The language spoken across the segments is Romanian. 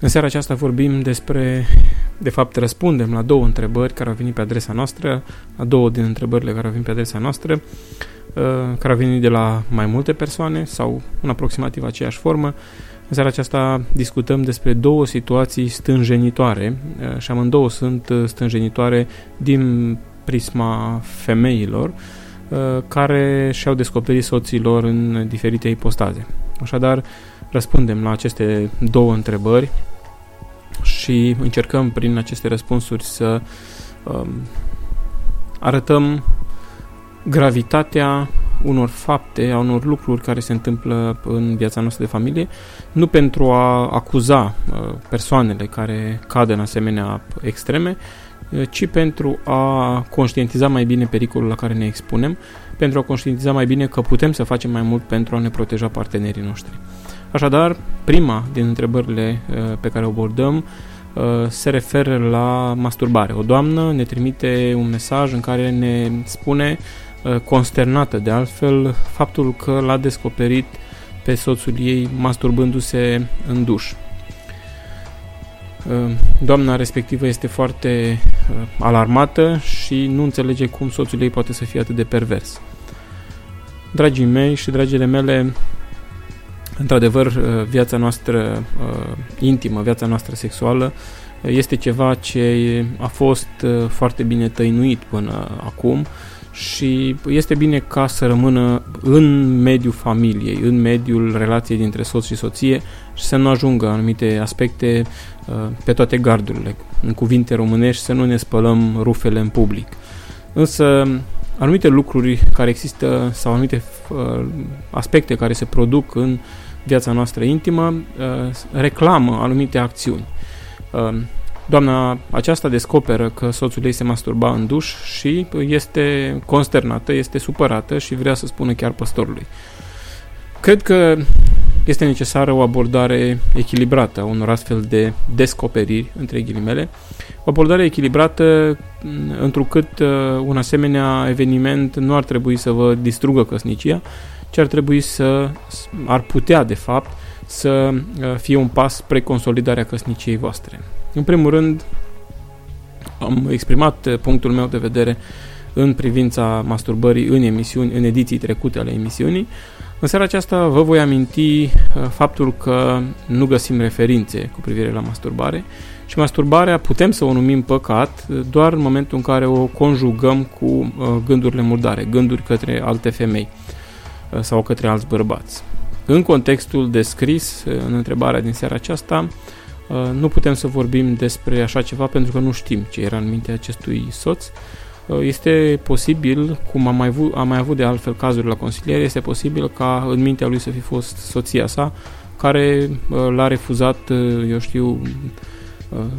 În seara aceasta vorbim despre, de fapt răspundem la două întrebări care au venit pe adresa noastră, la două din întrebările care au venit pe adresa noastră, uh, care au venit de la mai multe persoane sau în aproximativ aceeași formă. În seara aceasta discutăm despre două situații stânjenitoare uh, și amândouă sunt uh, stânjenitoare din prisma femeilor care și-au descoperit soților în diferite ipostaze. Așadar, răspundem la aceste două întrebări și încercăm prin aceste răspunsuri să um, arătăm gravitatea unor fapte, a unor lucruri care se întâmplă în viața noastră de familie, nu pentru a acuza uh, persoanele care cad în asemenea extreme, uh, ci pentru a conștientiza mai bine pericolul la care ne expunem, pentru a conștientiza mai bine că putem să facem mai mult pentru a ne proteja partenerii noștri. Așadar, prima din întrebările uh, pe care o abordăm uh, se referă la masturbare. O doamnă ne trimite un mesaj în care ne spune, uh, consternată de altfel, faptul că l-a descoperit pe soțul ei masturbându-se în duș. Doamna respectivă este foarte alarmată și nu înțelege cum soțul ei poate să fie atât de pervers. Dragii mei și dragile mele, Într-adevăr, uh, viața noastră uh, intimă, viața noastră sexuală uh, este ceva ce a fost foarte bine tăinuit până acum și este bine ca să rămână în mediul familiei, în mediul relației dintre soț și soție și să nu ajungă anumite aspecte pe toate gardurile, în cuvinte românești, să nu ne spălăm rufele în public. Însă, anumite lucruri care există sau anumite aspecte care se produc în uh, viața noastră intimă uh, reclamă anumite acțiuni. Uh, doamna aceasta descoperă că soțul ei se masturba în duș și este consternată, este supărată și vrea să spună chiar păstorului. Cred că este necesară o abordare echilibrată a unor astfel de descoperiri, între ghilimele, o abordare echilibrată mm, întrucât uh, un asemenea eveniment nu ar trebui să vă distrugă căsnicia, ce ar trebui să, ar putea de fapt, să uh, fie un pas spre consolidarea căsniciei voastre. În primul rând, am exprimat uh, punctul meu de vedere în privința masturbării în emisiuni, în ediții trecute ale emisiunii. În seara aceasta vă voi aminti uh, faptul că nu găsim referințe cu privire la masturbare și masturbarea putem să o numim păcat doar în momentul în care o conjugăm cu gândurile murdare, gânduri către alte femei. Uh, sau către alți bărbați. În contextul descris uh, în întrebarea din seara aceasta, uh, nu putem să vorbim despre așa ceva pentru că nu știm ce era în mintea acestui soț. Este posibil, cum am mai, avut, am mai avut de altfel cazuri la consiliere, este posibil ca în mintea lui să fi fost soția sa care l-a refuzat, eu știu,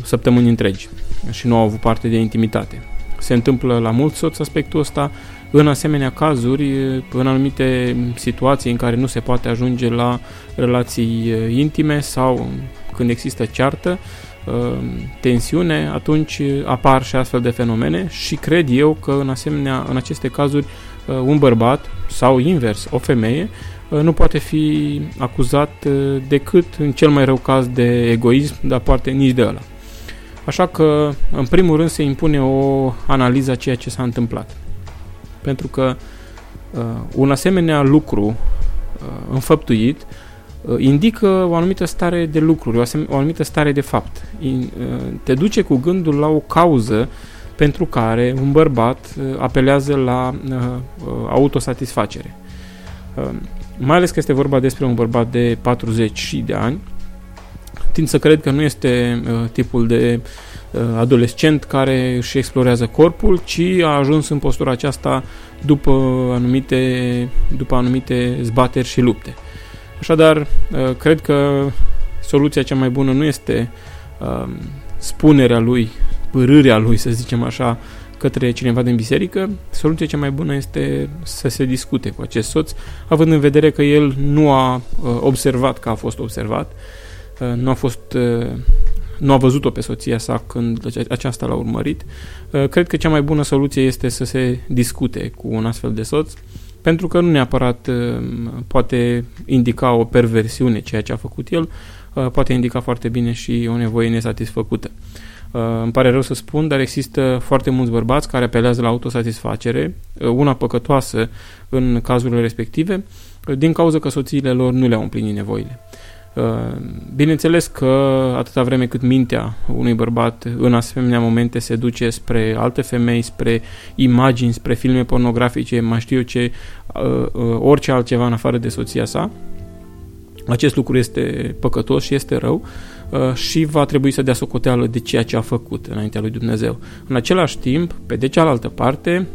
săptămâni întregi și nu au avut parte de intimitate. Se întâmplă la mulți soți aspectul ăsta, în asemenea cazuri, în anumite situații în care nu se poate ajunge la relații intime sau când există ceartă, tensiune, atunci apar și astfel de fenomene și cred eu că în, asemenea, în aceste cazuri un bărbat sau invers, o femeie, nu poate fi acuzat decât în cel mai rău caz de egoism, dar poate nici de ăla. Așa că, în primul rând, se impune o analiză a ceea ce s-a întâmplat pentru că uh, un asemenea lucru uh, înfăptuit uh, indică o anumită stare de lucruri, o, o anumită stare de fapt. In, uh, te duce cu gândul la o cauză pentru care un bărbat uh, apelează la uh, uh, autosatisfacere. Uh, mai ales că este vorba despre un bărbat de 40 și de ani, tind să cred că nu este uh, tipul de uh, adolescent care își explorează corpul, ci a ajuns în postura aceasta după anumite, după anumite zbateri și lupte. Așadar, uh, cred că soluția cea mai bună nu este uh, spunerea lui, părârea lui, să zicem așa, către cineva din biserică, soluția cea mai bună este să se discute cu acest soț, având în vedere că el nu a uh, observat că a fost observat, uh, nu a fost uh, nu a văzut-o pe soția sa când aceasta l-a urmărit. Uh, cred că cea mai bună soluție este să se discute cu un astfel de soț, pentru că nu neapărat uh, poate indica o perversiune ceea ce a făcut el, poate indica foarte bine și o nevoie nesatisfăcută. Îmi pare rău să spun, dar există foarte mulți bărbați care apelează la autosatisfacere, una păcătoasă în cazurile respective, din cauza că soțiile lor nu le-au împlinit nevoile. Uh, bineînțeles că atâta vreme cât mintea unui bărbat în asemenea momente se duce spre alte femei, spre imagini, spre filme pornografice, mai știu eu ce, uh, uh, orice altceva în afară de soția sa, acest lucru este păcătos și este rău și va trebui să dea socoteală de ceea ce a făcut înaintea lui Dumnezeu. În același timp, pe de cealaltă parte,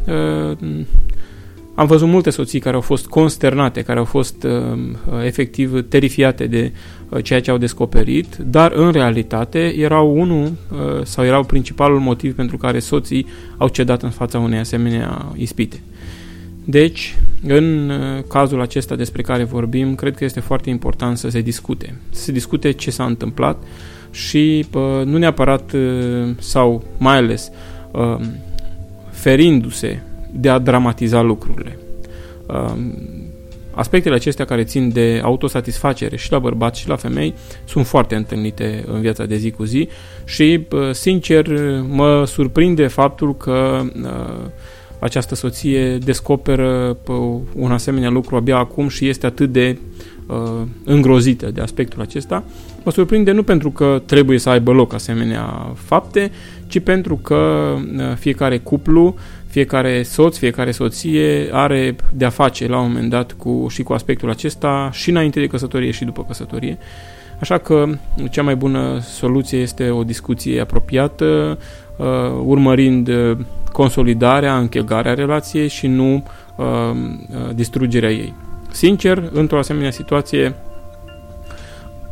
am văzut multe soții care au fost consternate, care au fost uh, efectiv terifiate de uh, ceea ce au descoperit, dar în realitate erau unul uh, sau erau principalul motiv pentru care soții au cedat în fața unei asemenea ispite. Deci, în uh, cazul acesta despre care vorbim, cred că este foarte important să se discute. Să se discute ce s-a întâmplat și uh, nu neapărat uh, sau mai ales uh, ferindu-se de a dramatiza lucrurile. Um, aspectele acestea care țin de autosatisfacere și la bărbați și la femei sunt foarte întâlnite în viața de zi cu zi și, sincer, mă surprinde faptul că uh, această soție descoperă un asemenea lucru abia acum și este atât de uh, îngrozită de aspectul acesta. Mă surprinde nu pentru că trebuie să aibă loc asemenea fapte, ci pentru că uh, fiecare cuplu fiecare soț, fiecare soție are de-a face la un moment dat cu, și cu aspectul acesta și înainte de căsătorie și după căsătorie. Așa că cea mai bună soluție este o discuție apropiată, uh, urmărind uh, consolidarea, închegarea relației și nu uh, uh distrugerea ei. Sincer, într-o asemenea situație,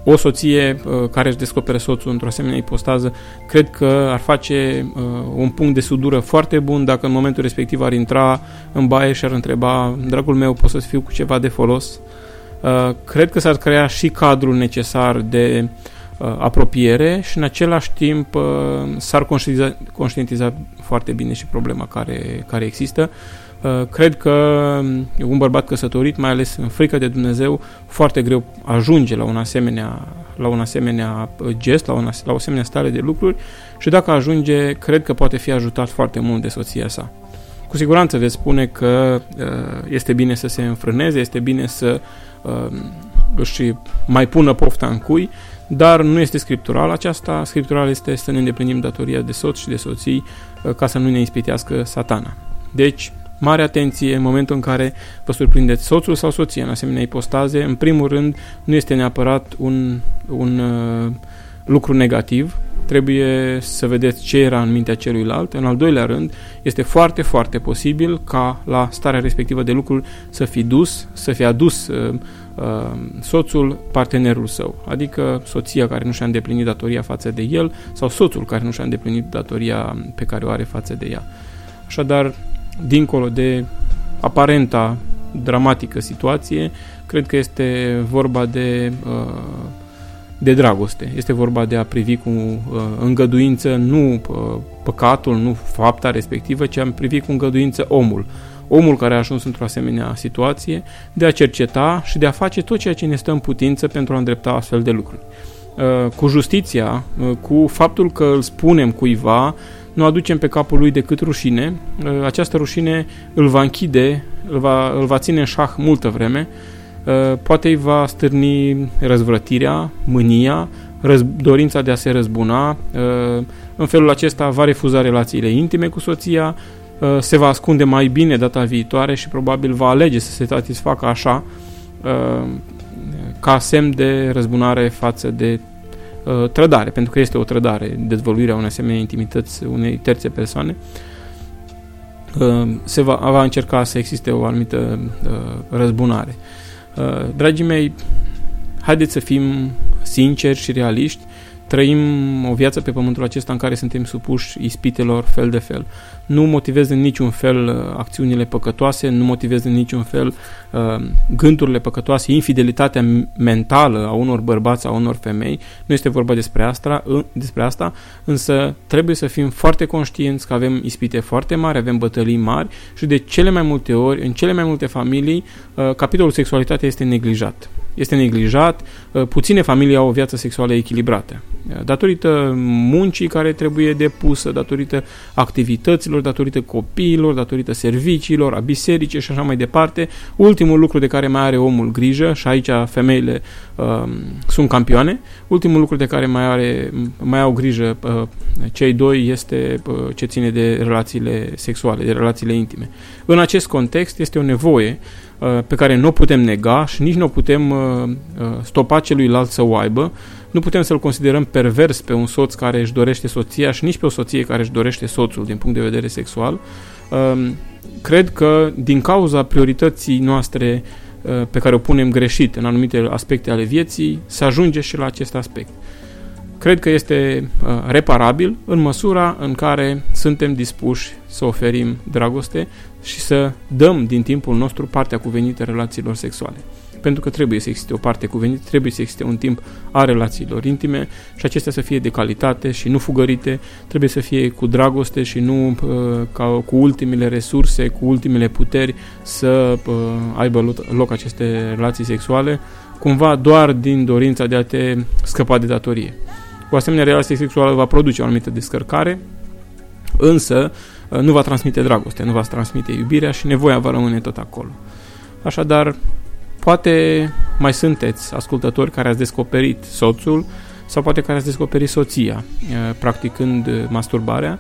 o soție uh, care își descoperă soțul într-o asemenea ipostază, cred că ar face uh, un punct de sudură foarte bun dacă în momentul respectiv ar intra în baie și ar întreba, dragul meu, pot să fiu cu ceva de folos? Uh, cred că s-ar crea și cadrul necesar de uh, apropiere și în același timp uh, s-ar conștientiza, conștientiza foarte bine și problema care, care există. Uh, cred că un bărbat căsătorit, mai ales în frică de Dumnezeu, foarte greu ajunge la un asemenea, la un asemenea uh, gest, la, un, la o asemenea stare de lucruri și dacă ajunge, cred că poate fi ajutat foarte mult de soția sa. Cu siguranță veți spune că uh, este bine să se înfrâneze, este bine să își mai pună pofta în cui, dar nu este scriptural aceasta. Scriptural este să ne îndeplinim datoria de soț și de soții ca să nu ne ispitească satana. Deci, mare atenție în momentul în care vă surprindeți soțul sau soția în asemenea ipostaze. În primul rând, nu este neapărat un, un uh, lucru negativ, trebuie să vedeți ce era în mintea celuilalt. În al doilea rând, este foarte, foarte posibil ca la starea respectivă de lucruri să fi dus, să fi adus uh, uh, soțul partenerul său, adică soția care nu și-a îndeplinit datoria față de el sau soțul care nu și-a îndeplinit datoria pe care o are față de ea. Așadar, dincolo de aparenta dramatică situație, cred că este vorba de, uh, de dragoste. Este vorba de a privi cu uh, îngăduință nu uh, păcatul, nu fapta respectivă, ci a privi cu îngăduință omul. Omul care a ajuns într-o asemenea situație, de a cerceta și de a face tot ceea ce ne stă în putință pentru a îndrepta astfel de lucruri. Cu justiția, cu faptul că îl spunem cuiva, nu aducem pe capul lui decât rușine. Uh, această rușine îl va închide, îl va, îl va ține în șah multă vreme, uh, poate îi va stârni răzvrătirea, mânia, răz, dorința de a se răzbuna. Uh, în felul acesta va refuza relațiile intime cu soția, se va ascunde mai bine data viitoare și probabil va alege să se satisfacă așa ca semn de răzbunare față de uh, trădare, pentru că este o trădare, dezvăluirea unei asemenea intimități unei terțe persoane, uh, se va, va încerca să existe o anumită uh, răzbunare. Uh, dragii mei, haideți să fim sinceri și realiști trăim o viață pe pământul acesta în care suntem supuși ispitelor fel de fel. Nu motivez în niciun fel uh, acțiunile păcătoase, nu motivez în niciun fel uh, gândurile păcătoase, infidelitatea mentală a unor bărbați, a unor femei. Nu este vorba despre asta, despre asta, însă trebuie să fim foarte conștienți că avem ispite foarte mari, avem bătălii mari și de cele mai multe ori, în cele mai multe familii, uh, capitolul sexualitate este neglijat este neglijat, uh, puține familii au o viață sexuală echilibrată. Uh, datorită muncii care trebuie depusă, datorită activităților, datorită copiilor, datorită serviciilor, a bisericii și așa mai departe, ultimul lucru de care mai are omul grijă, și aici femeile uh, sunt campioane, ultimul lucru de care mai, are, mai au grijă uh, cei doi este uh, ce ține de relațiile sexuale, de relațiile intime. În acest context este o nevoie Uh, pe care nu o putem nega și nici nu o putem uh, uh, stopa celuilalt să o aibă. Nu putem să-l considerăm pervers pe un soț care își dorește soția și nici pe o soție care își dorește soțul din punct de vedere sexual. Um, cred că din cauza priorității noastre pe care o punem greșit în anumite aspecte ale vieții, să ajunge și la acest aspect. Cred că este uh, reparabil în măsura în care suntem dispuși să oferim dragoste și să dăm din timpul nostru partea cuvenită relațiilor sexuale. Pentru că trebuie să existe o parte cuvenită, trebuie să existe un timp a relațiilor intime și acestea să fie de calitate și nu fugărite, trebuie să fie cu dragoste și nu uh, ca cu ultimele resurse, cu ultimele puteri să uh, aibă loc aceste relații sexuale, cumva doar din dorința de a te scăpa de datorie. O asemenea relație sexuală va produce o anumită descărcare, însă uh, nu va transmite dragoste, nu va transmite iubirea și nevoia va rămâne tot acolo. Așadar, poate mai sunteți ascultători care ați descoperit soțul sau poate care ați descoperit soția uh, practicând masturbarea.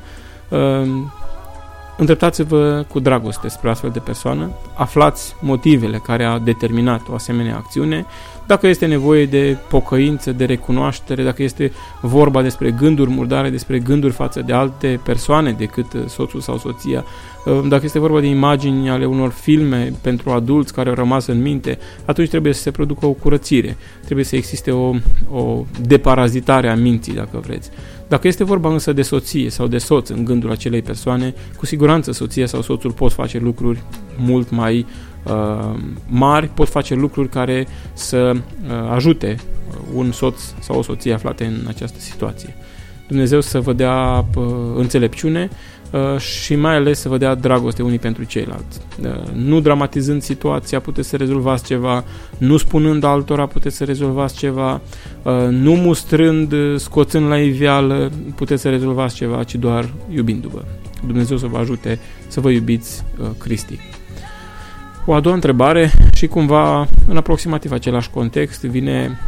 Uh, îndreptați-vă cu dragoste spre astfel de persoană, aflați motivele care au determinat o asemenea acțiune. Dacă este nevoie de pocăință, de recunoaștere, dacă este vorba despre gânduri murdare, despre gânduri față de alte persoane decât uh, soțul sau soția, uh, dacă este vorba de imagini ale unor filme pentru adulți care au rămas în minte, atunci trebuie să se producă o curățire, trebuie să existe o, o deparazitare a minții, dacă vreți. Dacă este vorba însă de soție sau de soț în gândul acelei persoane, cu siguranță soția sau soțul pot face lucruri mult mai uh, mari pot face lucruri care să uh, ajute un soț sau o soție aflate în această situație. Dumnezeu să vă dea uh, înțelepciune uh, și mai ales să vă dea dragoste unii pentru ceilalți. Uh, nu dramatizând situația puteți să rezolvați ceva, nu spunând altora puteți să rezolvați ceva, uh, nu mustrând, scoțând la iveală puteți să rezolvați ceva, ci doar iubindu-vă. Dumnezeu să vă ajute să vă iubiți uh, Cristi. O a doua întrebare și cumva în aproximativ același context vine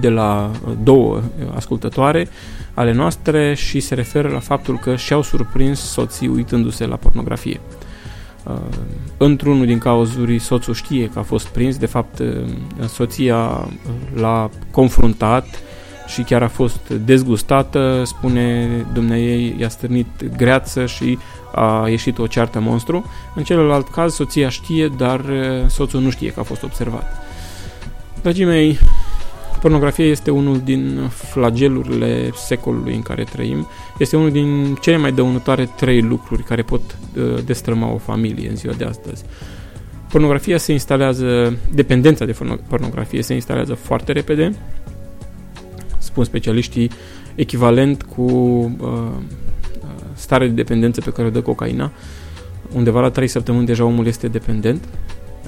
de la două ascultătoare ale noastre și se referă la faptul că și-au surprins soții uitându-se la pornografie. Uh, într-unul din cauzuri, soțul știe că a fost prins, de fapt uh, soția l-a confruntat și chiar a fost dezgustată, spune dumneiei, i-a stârnit greață și a ieșit o ceartă monstru. În celălalt caz, soția știe, dar soțul nu știe că a fost observat. Dragii mei, pornografia este unul din flagelurile secolului în care trăim. Este unul din cele mai dăunătoare trei lucruri care pot destrăma o familie în ziua de astăzi. Pornografia se instalează, dependența de pornografie se instalează foarte repede, spun specialiștii, echivalent cu uh, stare de dependență pe care o dă cocaina. Undeva la 3 săptămâni deja omul este dependent.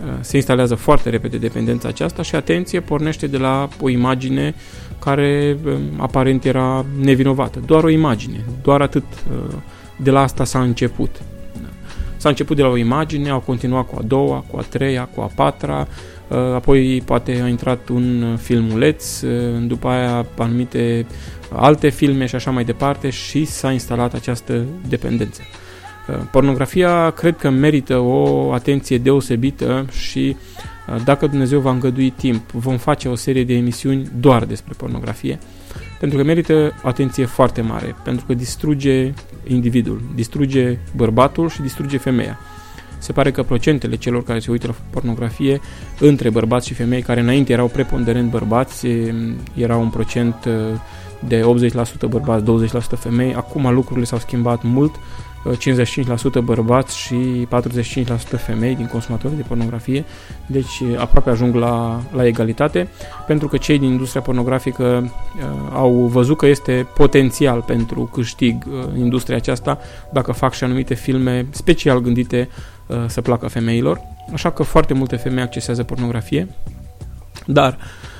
Uh, se instalează foarte repede dependența aceasta și atenție, pornește de la o imagine care um, aparent era nevinovată. Doar o imagine, doar atât. Uh, de la asta s-a început. S-a început de la o imagine, au continuat cu a doua, cu a treia, cu a patra, uh, apoi poate a intrat un filmuleț, după aia anumite alte filme și așa mai departe și s-a instalat această dependență. Uh, pornografia cred că merită o atenție deosebită și uh, dacă Dumnezeu va îngădui timp, vom face o serie de emisiuni doar despre pornografie, pentru că merită o atenție foarte mare, pentru că distruge individul, distruge bărbatul și distruge femeia. Se pare că procentele celor care se uită la pornografie între bărbați și femei, care înainte erau preponderent bărbați, era un procent uh, de 80% bărbați, 20% femei. Acum lucrurile s-au schimbat mult, 55% bărbați și 45% femei din consumatorii de pornografie, deci aproape ajung la, la egalitate, pentru că cei din industria pornografică uh, au văzut că este potențial pentru câștig uh, industria aceasta dacă fac și anumite filme special gândite uh, să placă femeilor, așa că foarte multe femei accesează pornografie. Dar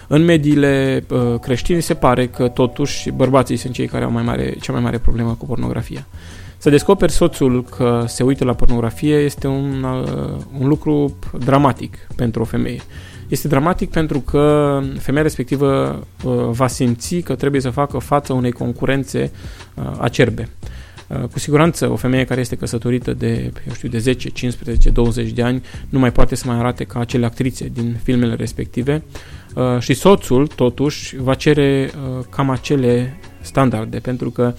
în mediile uh, creștine se pare că totuși bărbații sunt cei care au mai mare, cea mai mare problemă cu pornografia. Să descoperi soțul că se uită la pornografie este un, uh, un lucru dramatic pentru o femeie. Este dramatic pentru că femeia respectivă uh, va simți că trebuie să facă față unei concurențe uh, acerbe. Uh, cu siguranță o femeie care este căsătorită de, eu știu, de 10, 15, 20 de ani nu mai poate să mai arate ca acele actrițe din filmele respective uh, și soțul totuși va cere uh, cam acele standarde pentru că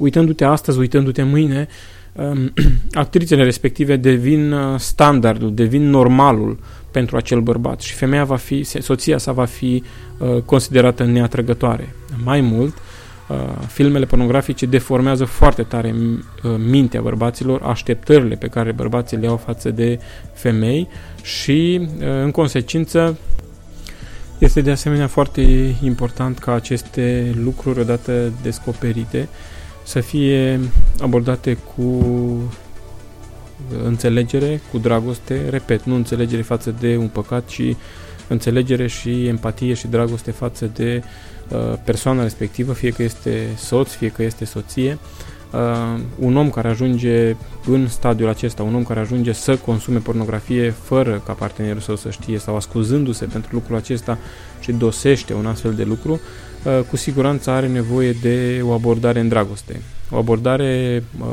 uitându-te astăzi, uitându-te mâine, um, actrițele respective devin standardul, devin normalul pentru acel bărbat și femeia va fi, soția sa va fi considerată neatrăgătoare. Mai mult, Uh, filmele pornografice deformează foarte tare uh, mintea bărbaților, așteptările pe care bărbații le au față de femei și, uh, în consecință, este de asemenea foarte important ca aceste lucruri odată descoperite să fie abordate cu înțelegere, cu dragoste, repet, nu înțelegere față de un păcat, ci înțelegere și empatie și dragoste față de uh, persoana respectivă, fie că este soț, fie că este soție. Uh, un om care ajunge în stadiul acesta, un om care ajunge să consume pornografie fără ca partenerul său să știe sau ascuzându-se pentru lucrul acesta și dosește un astfel de lucru, uh, cu siguranță are nevoie de o abordare în dragoste. O abordare uh,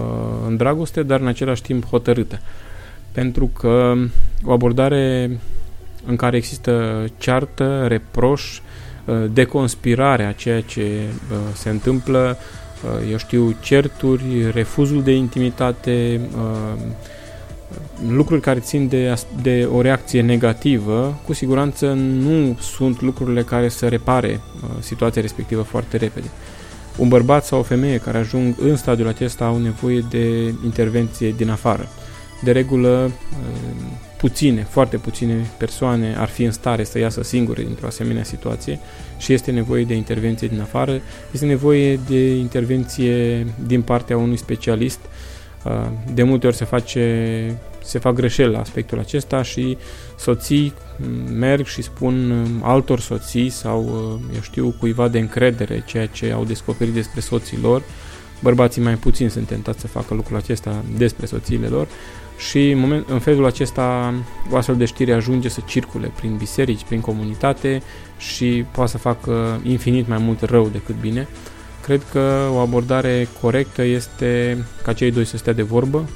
în dragoste, dar în același timp hotărâtă. Pentru că o abordare în care există ceartă, reproș, uh, deconspirare a ceea ce uh, se întâmplă, uh, eu știu, certuri, refuzul de intimitate, lucruri care țin de, de o reacție negativă, cu siguranță nu sunt lucrurile care să repare situația respectivă foarte repede. Un bărbat sau o femeie care ajung în stadiul acesta au nevoie de intervenție din afară. De regulă, puține, foarte puține persoane ar fi în stare să iasă singure dintr-o asemenea situație și este nevoie de intervenție din afară, este nevoie de intervenție din partea unui specialist. Uh, de multe ori se face se fac greșeli la aspectul acesta și soții merg și spun altor soții sau, uh, eu știu, cuiva de încredere ceea ce au descoperit despre soții lor. Bărbații mai puțin sunt tentați să facă lucrul acesta despre soțiile lor, și în, moment, în felul acesta o astfel de știre ajunge să circule prin biserici, prin comunitate și poate să facă infinit mai mult rău decât bine. Cred că o abordare corectă este ca cei doi să stea de vorbă,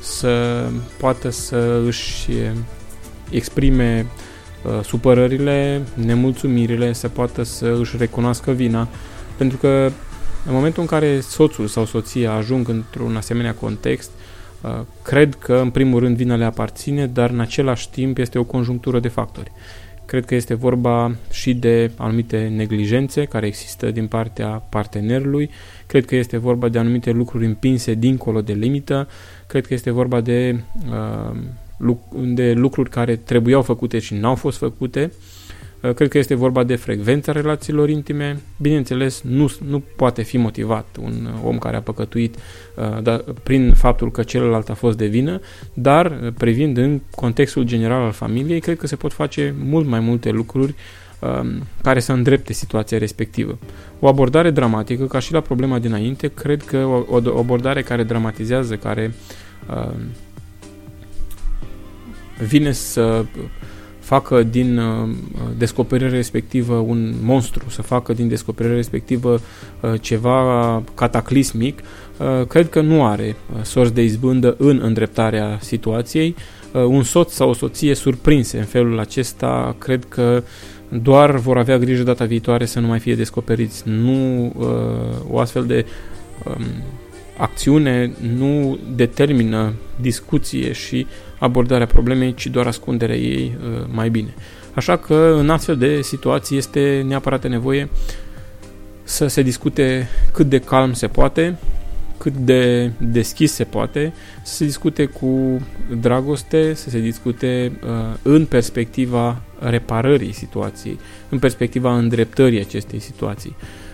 să poată să își exprime uh, supărările, nemulțumirile, să poată să își recunoască vina, pentru că în momentul în care soțul sau soția ajung într-un asemenea context, Uh, cred că, în primul rând, vina le aparține, dar în același timp este o conjunctură de factori. Cred că este vorba și de anumite neglijențe care există din partea partenerului, cred că este vorba de anumite lucruri împinse dincolo de limită, cred că este vorba de, uh, de lucruri care trebuiau făcute și n-au fost făcute, Uh, cred că este vorba de frecvența relațiilor intime. Bineînțeles, nu, nu poate fi motivat un uh, om care a păcătuit uh, da, prin faptul că celălalt a fost de vină, dar privind în contextul general al familiei, cred că se pot face mult mai multe lucruri um, care să îndrepte situația respectivă. O abordare dramatică, ca și la problema dinainte, cred că o, o abordare care dramatizează, care uh, vine să facă din uh, descoperirea respectivă un monstru, să facă din descoperirea respectivă uh, ceva cataclismic, uh, cred că nu are uh, sorți de izbândă în îndreptarea situației. Uh, un soț sau o soție surprinse în felul acesta, cred că doar vor avea grijă data viitoare să nu mai fie descoperiți. Nu uh, o astfel de um, acțiune nu determină discuție și abordarea problemei, ci doar ascunderea ei uh, mai bine. Așa că în astfel de situații este neapărat nevoie să se discute cât de calm se poate, cât de deschis se poate, să se discute cu dragoste, să se discute uh, în perspectiva reparării situației, în perspectiva îndreptării acestei situații. Uh,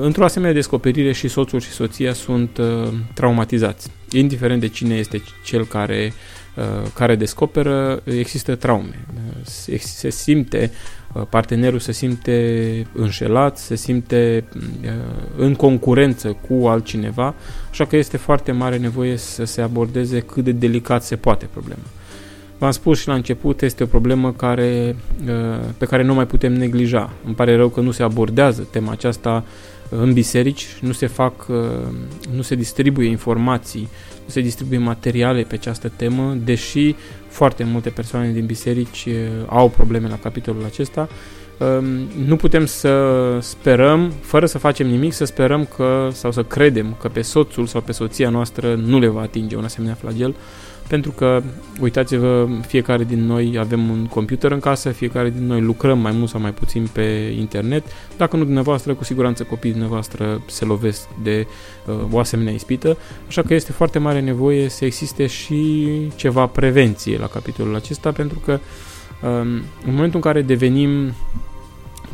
într-o asemenea descoperire și soțul și soția sunt uh, traumatizați. Indiferent de cine este cel care, uh, care descoperă, există traume. Se, se simte uh, partenerul se simte înșelat, se simte uh, în concurență cu altcineva, așa că este foarte mare nevoie să se abordeze cât de delicat se poate problema. V-am spus și la început, este o problemă care, pe care nu mai putem neglija. Îmi pare rău că nu se abordează tema aceasta în biserici, nu se fac, nu se distribuie informații, nu se distribuie materiale pe această temă, deși foarte multe persoane din biserici uh, au probleme la capitolul acesta. Um, nu putem să sperăm, fără să facem nimic, să sperăm că sau să credem că pe soțul sau pe soția noastră nu le va atinge un asemenea flagel pentru că, uitați-vă, fiecare din noi avem un computer în casă, fiecare din noi lucrăm mai mult sau mai puțin pe internet. Dacă nu dumneavoastră, cu siguranță copiii dumneavoastră se lovesc de uh, o asemenea ispită, așa că este foarte mare nevoie să existe și ceva prevenție la capitolul acesta, pentru că um, în momentul în care devenim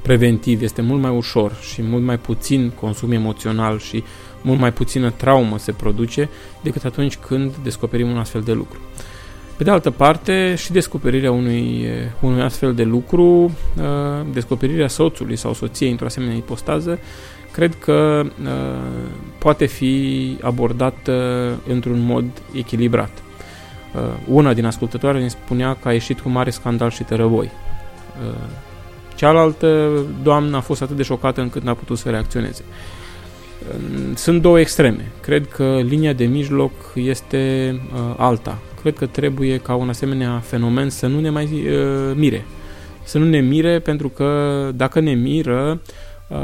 preventiv este mult mai ușor și mult mai puțin consum emoțional și mult mai puțină traumă se produce decât atunci când descoperim un astfel de lucru. Pe de altă parte, și descoperirea unui, unui astfel de lucru, uh, descoperirea soțului sau soției într-o asemenea ipostază, cred că uh, poate fi abordată într-un mod echilibrat. Uh, una din ascultătoare ne spunea că a ieșit cu mare scandal și tărăvoi. Cealaltă doamnă a fost atât de șocată încât n-a putut să reacționeze. Sunt două extreme. Cred că linia de mijloc este uh, alta. Cred că trebuie ca un asemenea fenomen să nu ne mai uh, mire. Să nu ne mire pentru că dacă ne miră, uh,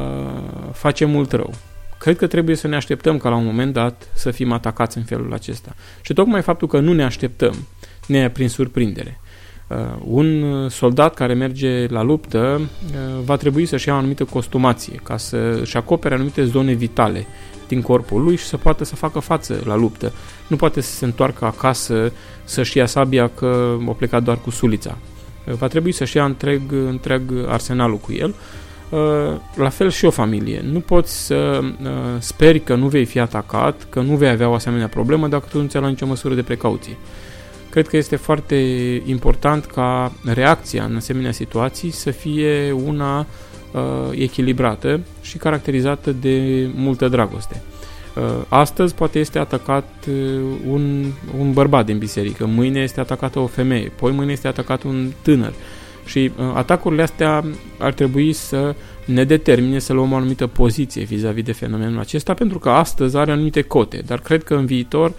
face mult rău. Cred că trebuie să ne așteptăm ca la un moment dat să fim atacați în felul acesta. Și tocmai faptul că nu ne așteptăm ne ia prin surprindere. Uh, un soldat care merge la luptă uh, va trebui să-și ia o anumită costumație ca să-și acopere anumite zone vitale din corpul lui și să poată să facă față la luptă. Nu poate să se întoarcă acasă să-și ia sabia că o plecat doar cu sulița. Uh, va trebui să-și ia întreg, întreg arsenalul cu el. La fel și o familie. Nu poți să speri că nu vei fi atacat, că nu vei avea o asemenea problemă dacă tu nu ți-ai luat nicio măsură de precauție. Cred că este foarte important ca reacția în asemenea situații să fie una uh, echilibrată și caracterizată de multă dragoste. Uh, astăzi poate este atacat uh, un, un bărbat din biserică, mâine este atacată o femeie, poi mâine este atacat un tânăr. Și uh, atacurile astea ar trebui să ne determine să luăm o anumită poziție vis-a-vis -vis de fenomenul acesta, pentru că astăzi are anumite cote, dar cred că în viitor uh,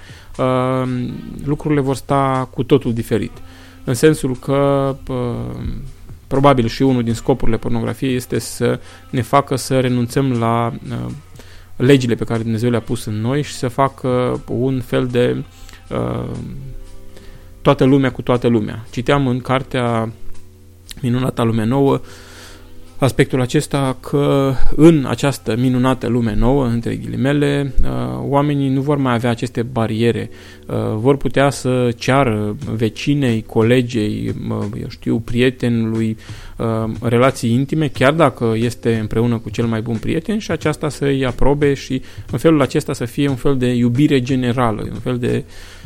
lucrurile vor sta cu totul diferit. În sensul că uh, probabil și unul din scopurile pornografiei este să ne facă să renunțăm la uh, legile pe care Dumnezeu le-a pus în noi și să facă un fel de uh, toată lumea cu toată lumea. Citeam în cartea Minunata Lume Nouă aspectul acesta că în această minunată lume nouă, între ghilimele, uh, oamenii nu vor mai avea aceste bariere, uh, vor putea să ceară vecinei, colegei, eu știu, prietenului, uh, relații intime, chiar dacă este împreună cu cel mai bun prieten și aceasta să-i aprobe și în felul acesta să fie un fel de iubire generală, un fel de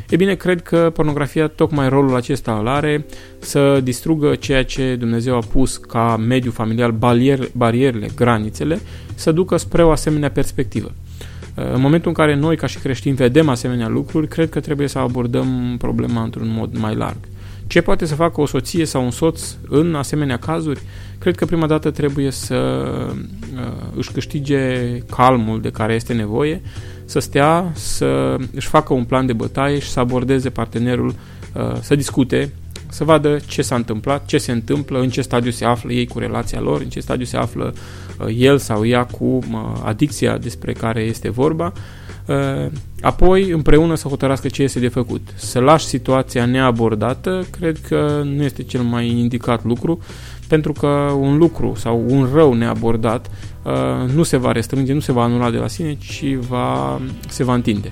E bine, cred că pornografia tocmai rolul acesta îl are să distrugă ceea ce Dumnezeu a pus ca mediu familial, barier, barierele, granițele, să ducă spre o asemenea perspectivă. În momentul în care noi, ca și creștini, vedem asemenea lucruri, cred că trebuie să abordăm problema într-un mod mai larg. Ce poate să facă o soție sau un soț în asemenea cazuri? Cred că prima dată trebuie să uh, își câștige calmul de care este nevoie, să stea, să își facă un plan de bătaie și să abordeze partenerul, uh, să discute, să vadă ce s-a întâmplat, ce se întâmplă, în ce stadiu se află ei cu relația lor, în ce stadiu se află uh, el sau ea cu uh, adicția despre care este vorba, apoi împreună să hotărască ce este de făcut. Să lași situația neabordată, cred că nu este cel mai indicat lucru, pentru că un lucru sau un rău neabordat uh, nu se va restrânge, nu se va anula de la sine, ci va, se va întinde.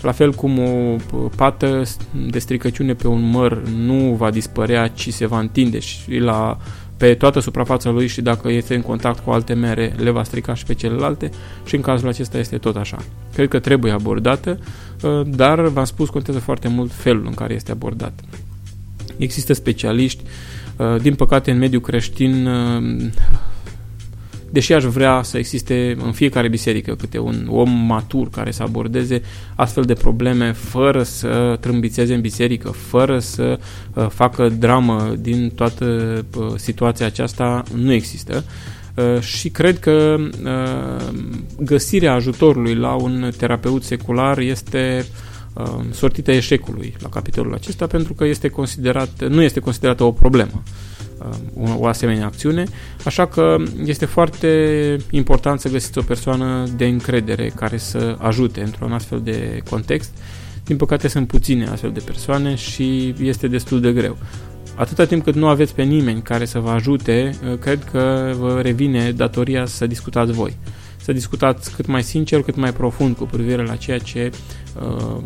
La fel cum o pată de stricăciune pe un măr nu va dispărea, ci se va întinde și la, pe toată suprafața lui și dacă este în contact cu alte mere, le va strica și pe celelalte și în cazul acesta este tot așa. Cred că trebuie abordată, uh, dar v-am spus, contează foarte mult felul în care este abordat. Există specialiști din păcate, în mediul creștin deși aș vrea să existe în fiecare biserică câte un om matur care să abordeze astfel de probleme fără să trâmbițeze în biserică, fără să uh, facă dramă din toată uh, situația aceasta, nu există. Uh, și cred că uh, găsirea ajutorului la un terapeut secular este uh, sortită eșecului la capitolul acesta pentru că este considerat, nu este considerată o problemă. Uh, o asemenea acțiune, așa că este foarte important să găsiți o persoană de încredere care să ajute într-un astfel de context. Din păcate sunt puține astfel de persoane și este destul de greu. Atâta timp cât nu aveți pe nimeni care să vă ajute, uh, cred că vă revine datoria să discutați voi să discutați cât mai sincer, cât mai profund cu privire la ceea ce uh,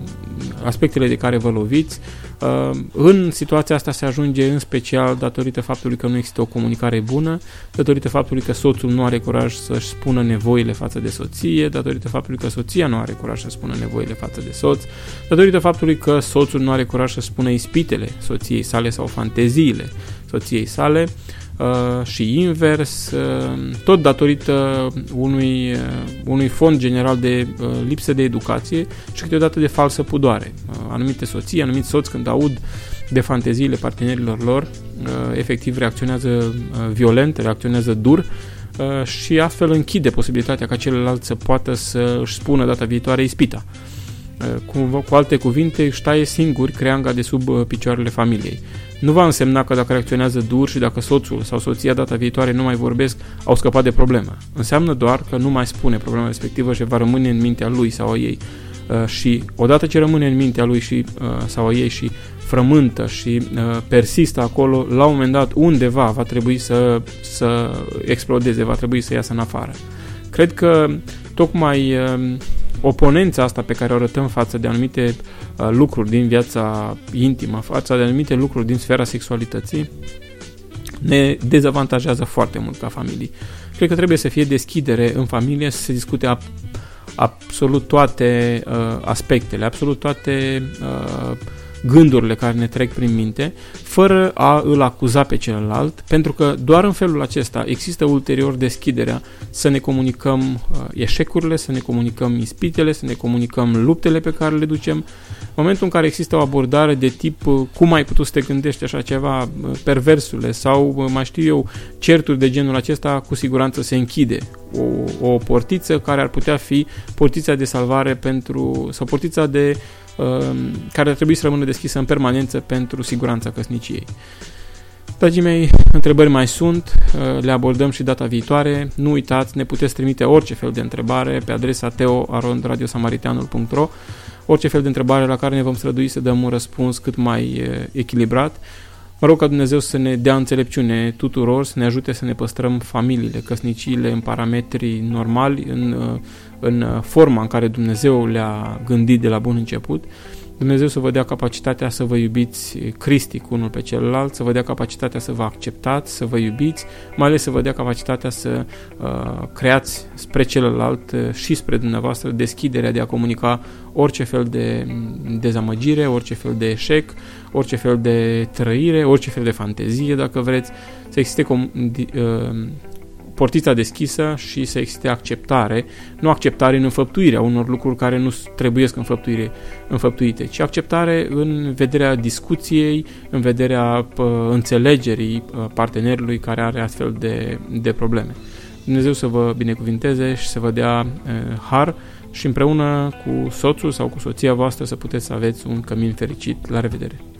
aspectele de care vă loviți. Uh, în situația asta se ajunge în special datorită faptului că nu există o comunicare bună, datorită faptului că soțul nu are curaj să-și spună nevoile față de soție, datorită faptului că soția nu are curaj să spună nevoile față de soț, datorită faptului că soțul nu are curaj să spună ispitele soției sale sau fanteziile soției sale. Uh, Uh, și invers, uh, tot datorită unui, uh, unui fond general de lipsă de educație și câteodată de falsă pudoare. Anumite soții, anumiți soți când aud de fanteziile partenerilor lor, efectiv reacționează violent, reacționează dur și astfel închide posibilitatea ca celălalt să poată să își spună data viitoare ispita. Cu, cu alte cuvinte, își taie singur creanga de sub picioarele familiei nu va însemna că dacă reacționează dur și dacă soțul sau soția data viitoare nu mai vorbesc, au scăpat de problemă. Înseamnă doar că nu mai spune problema respectivă și va rămâne în mintea lui sau a ei. Uh, și odată ce rămâne în mintea lui și, uh, sau a ei și frământă și uh, persistă acolo, la un moment dat undeva va trebui să, să explodeze, va trebui să iasă în afară. Cred că tocmai uh, oponența asta pe care o arătăm față de anumite uh, lucruri din viața intimă, față de anumite lucruri din sfera sexualității, ne dezavantajează foarte mult ca familie. Cred că trebuie să fie deschidere în familie să se discute ab- absolut toate uh, aspectele, absolut toate uh, gândurile care ne trec prin minte, fără a îl acuza pe celălalt, pentru că doar în felul acesta există ulterior deschiderea să ne comunicăm uh, eșecurile, să ne comunicăm ispitele, să ne comunicăm luptele pe care le ducem. În momentul în care există o abordare de tip uh, cum ai putut să te gândești așa ceva, uh, perversule sau mai știu eu, certuri de genul acesta, cu siguranță se închide o, o portiță care ar putea fi portița de salvare pentru, sau portița de Um, care ar trebui să rămână deschisă în permanență pentru siguranța căsniciei. Dragii mei, întrebări mai sunt, uh, le abordăm și data viitoare. Nu uitați, ne puteți trimite orice fel de întrebare pe adresa teo.radiosamariteanul.ro orice fel de întrebare la care ne vom strădui să dăm un răspuns cât mai uh, echilibrat. Mă rog ca Dumnezeu să ne dea înțelepciune tuturor, să ne ajute să ne păstrăm familiile, căsniciile în parametri normali, în uh, în uh, forma în care Dumnezeu le-a gândit de la bun început, Dumnezeu să vă dea capacitatea să vă iubiți cristic unul pe celălalt, să vă dea capacitatea să vă acceptați, să vă iubiți, mai ales să vă dea capacitatea să uh, creați spre celălalt uh, și spre dumneavoastră deschiderea de a comunica orice fel de dezamăgire, orice fel de eșec, orice fel de trăire, orice fel de fantezie, dacă vreți, să existe com- uh, portița deschisă și să existe acceptare, nu acceptare în înfăptuirea unor lucruri care nu trebuie înfăptuire, înfăptuite, ci acceptare în vederea discuției, în vederea pă, înțelegerii pă, partenerului care are astfel de, de probleme. Dumnezeu să vă binecuvinteze și să vă dea e, har și împreună cu soțul sau cu soția voastră să puteți să aveți un cămin fericit. La revedere!